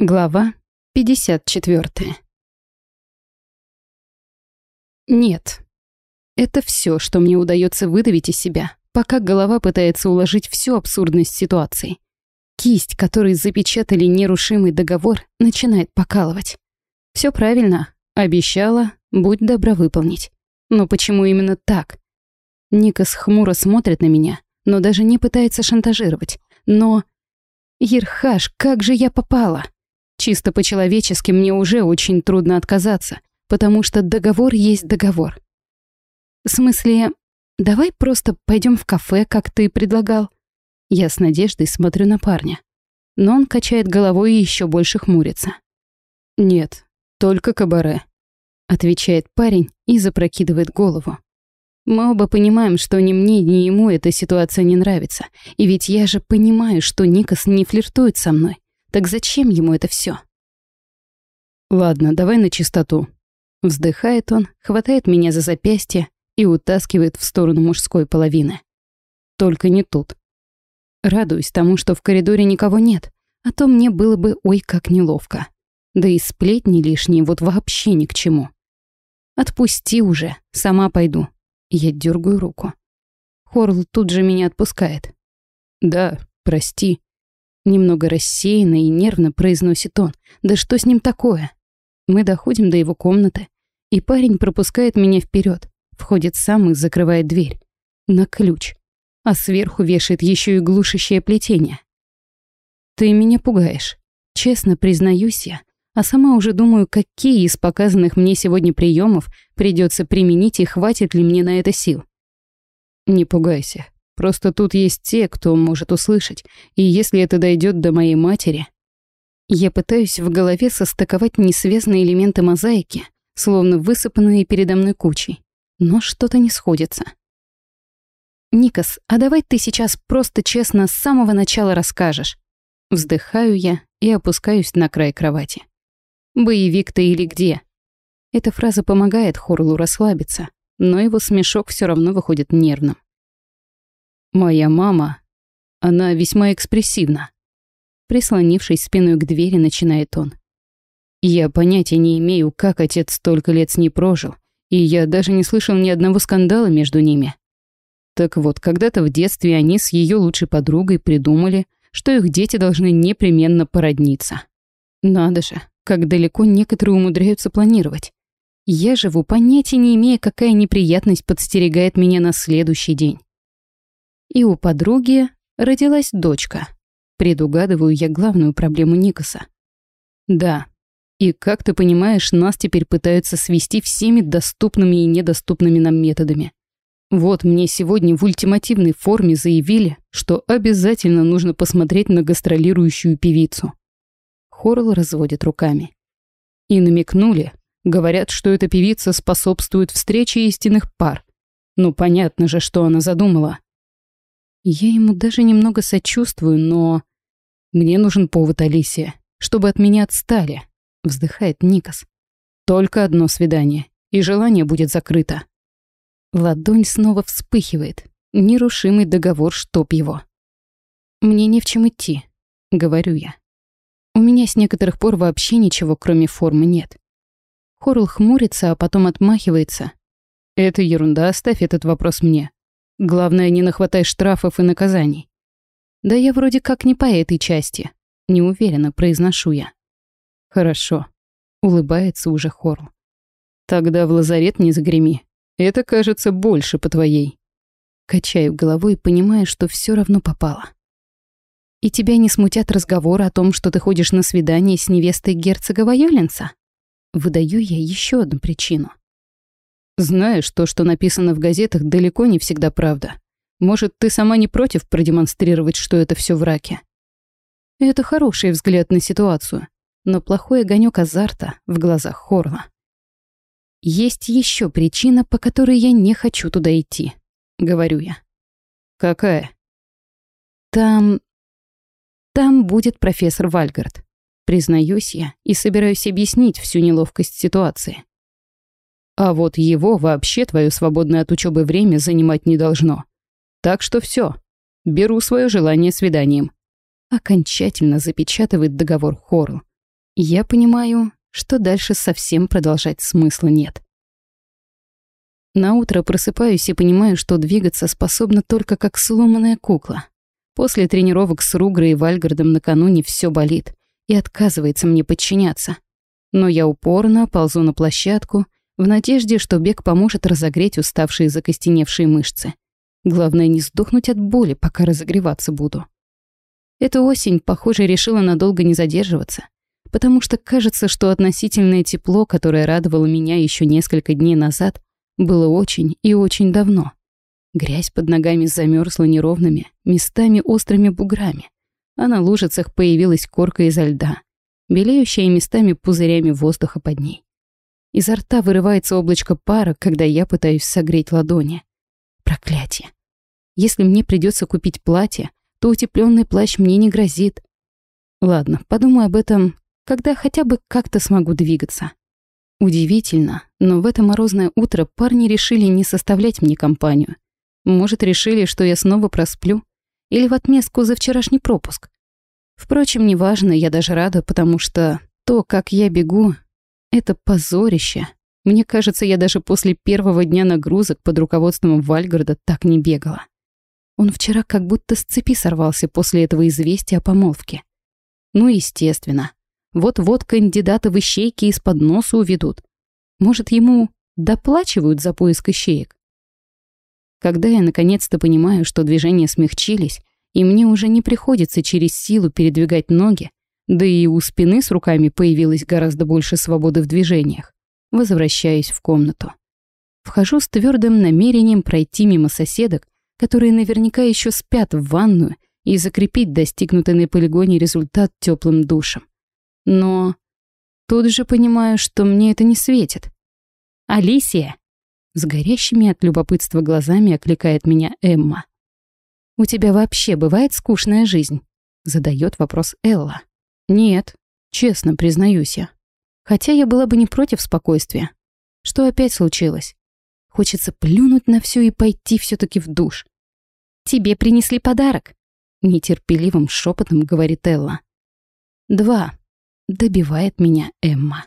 Глава 54. Нет. Это все, что мне удается выдавить из себя, пока голова пытается уложить всю абсурдность ситуации. Кисть, которой запечатали нерушимый договор, начинает покалывать. Все правильно. Обещала, будь добра выполнить. Но почему именно так? Никас хмуро смотрит на меня, но даже не пытается шантажировать. Но... Ерхаш, как же я попала? Чисто по-человечески мне уже очень трудно отказаться, потому что договор есть договор. В смысле, давай просто пойдем в кафе, как ты предлагал. Я с надеждой смотрю на парня. Но он качает головой и еще больше хмурится. «Нет, только кабаре», — отвечает парень и запрокидывает голову. Мы оба понимаем, что ни мне, ни ему эта ситуация не нравится. И ведь я же понимаю, что Никас не флиртует со мной. Так зачем ему это все? Ладно, давай на чистоту. Вздыхает он, хватает меня за запястье и утаскивает в сторону мужской половины. Только не тут. Радуюсь тому, что в коридоре никого нет, а то мне было бы ой как неловко. Да и сплетни лишние вот вообще ни к чему. Отпусти уже, сама пойду. Я дергаю руку. Хорл тут же меня отпускает. Да, прости. Немного рассеянно и нервно произносит он. Да что с ним такое? Мы доходим до его комнаты, и парень пропускает меня вперед, входит сам и закрывает дверь. На ключ. А сверху вешает еще и глушащее плетение. Ты меня пугаешь. Честно признаюсь я, а сама уже думаю, какие из показанных мне сегодня приемов придется применить и хватит ли мне на это сил. Не пугайся, Просто тут есть те, кто может услышать, и если это дойдет до моей матери... Я пытаюсь в голове состыковать несвязные элементы мозаики, словно высыпанные передо мной кучей. Но что-то не сходится. «Никас, а давай ты сейчас просто честно с самого начала расскажешь». Вздыхаю я и опускаюсь на край кровати. «Боевик ты или где?» Эта фраза помогает Хорлу расслабиться, но его смешок все равно выходит нервным. Моя мама, она весьма экспрессивна. Прислонившись спиной к двери, начинает он. Я понятия не имею, как отец столько лет с ней прожил, и я даже не слышал ни одного скандала между ними. Так вот, когда-то в детстве они с ее лучшей подругой придумали, что их дети должны непременно породниться. Надо же, как далеко некоторые умудряются планировать. Я живу, понятия не имея, какая неприятность подстерегает меня на следующий день. И у подруги родилась дочка. Предугадываю я главную проблему Никаса. Да. И как ты понимаешь, нас теперь пытаются свести всеми доступными и недоступными нам методами. Вот мне сегодня в ультимативной форме заявили, что обязательно нужно посмотреть на гастролирующую певицу. Хорл разводит руками. И намекнули, говорят, что эта певица способствует встрече истинных пар. Ну, понятно же, что она задумала. Я ему даже немного сочувствую, но... Мне нужен повод, Алисия, чтобы от меня отстали, вздыхает Никас. Только одно свидание, и желание будет закрыто. Ладонь снова вспыхивает. Нерушимый договор, чтоб его. Мне не в чем идти, говорю я. У меня с некоторых пор вообще ничего, кроме формы, нет. Хорл хмурится, а потом отмахивается. Это ерунда, оставь этот вопрос мне. Главное, не нахватай штрафов и наказаний. Да я вроде как не по этой части. Неуверенно произношу я. Хорошо. Улыбается уже Хорл. Тогда в лазарет не загреми. Это кажется больше по твоей. Качаю головой, понимая, что все равно попало. И тебя не смутят разговоры о том, что ты ходишь на свидание с невестой герцога Вайоленса? Выдаю я еще одну причину. Знаешь, то, что написано в газетах, далеко не всегда правда. Может, ты сама не против продемонстрировать, что это все в раке? Это хороший взгляд на ситуацию, но плохой огонек азарта в глазах Хорла. Есть еще причина, по которой я не хочу туда идти, говорю я. Какая? Там... Там будет профессор Вальгард. Признаюсь я и собираюсь объяснить всю неловкость ситуации. А вот его вообще твое свободное от учебы время занимать не должно. Так что все, беру свое желание свиданием. Окончательно запечатывает договор Хорл. Я понимаю, что дальше совсем продолжать смысла нет. На утро просыпаюсь и понимаю, что двигаться способна только как сломанная кукла. После тренировок с Ругрой и Вальгардом накануне все болит и отказывается мне подчиняться. Но я упорно ползу на площадку в надежде, что бег поможет разогреть уставшие закостеневшие мышцы. Главное не сдохнуть от боли, пока разогреваться буду. Эта осень, похоже, решила надолго не задерживаться, потому что кажется, что относительное тепло, которое радовало меня еще несколько дней назад, было очень и очень давно. Грязь под ногами замерзла неровными, местами острыми буграми, а на лужицах появилась корка изо льда, белеющая местами пузырями воздуха под ней. Изо рта вырывается облачко пара, когда я пытаюсь согреть ладони. Проклятие. Если мне придется купить платье, то утепленный плащ мне не грозит. Ладно, подумаю об этом, когда хотя бы как-то смогу двигаться. Удивительно, но в это морозное утро парни решили не составлять мне компанию. Может, решили, что я снова просплю? Или в отместку за вчерашний пропуск? Впрочем, неважно, я даже рада, потому что то, как я бегу, это позорище. Мне кажется, я даже после первого дня нагрузок под руководством Вальгарда так не бегала. Он вчера как будто с цепи сорвался после этого известия о помолвке. Ну, естественно. Вот-вот кандидата в ищейки из-под носа уведут. Может, ему доплачивают за поиск ищеек? Когда я наконец-то понимаю, что движения смягчились, и мне уже не приходится через силу передвигать ноги, да и у спины с руками появилось гораздо больше свободы в движениях, возвращаюсь в комнату. Вхожу с твердым намерением пройти мимо соседок, которые наверняка еще спят в ванную, и закрепить достигнутый на полигоне результат теплым душем. Но тут же понимаю, что мне это не светит. «Алисия!» С горящими от любопытства глазами окликает меня Эмма. «У тебя вообще бывает скучная жизнь?» Задает вопрос Элла. «Нет, честно признаюсь я. Хотя я была бы не против спокойствия. Что опять случилось? Хочется плюнуть на все и пойти все таки в душ. «Тебе принесли подарок», — нетерпеливым шепотом говорит Элла. «Два», добивает меня Эмма.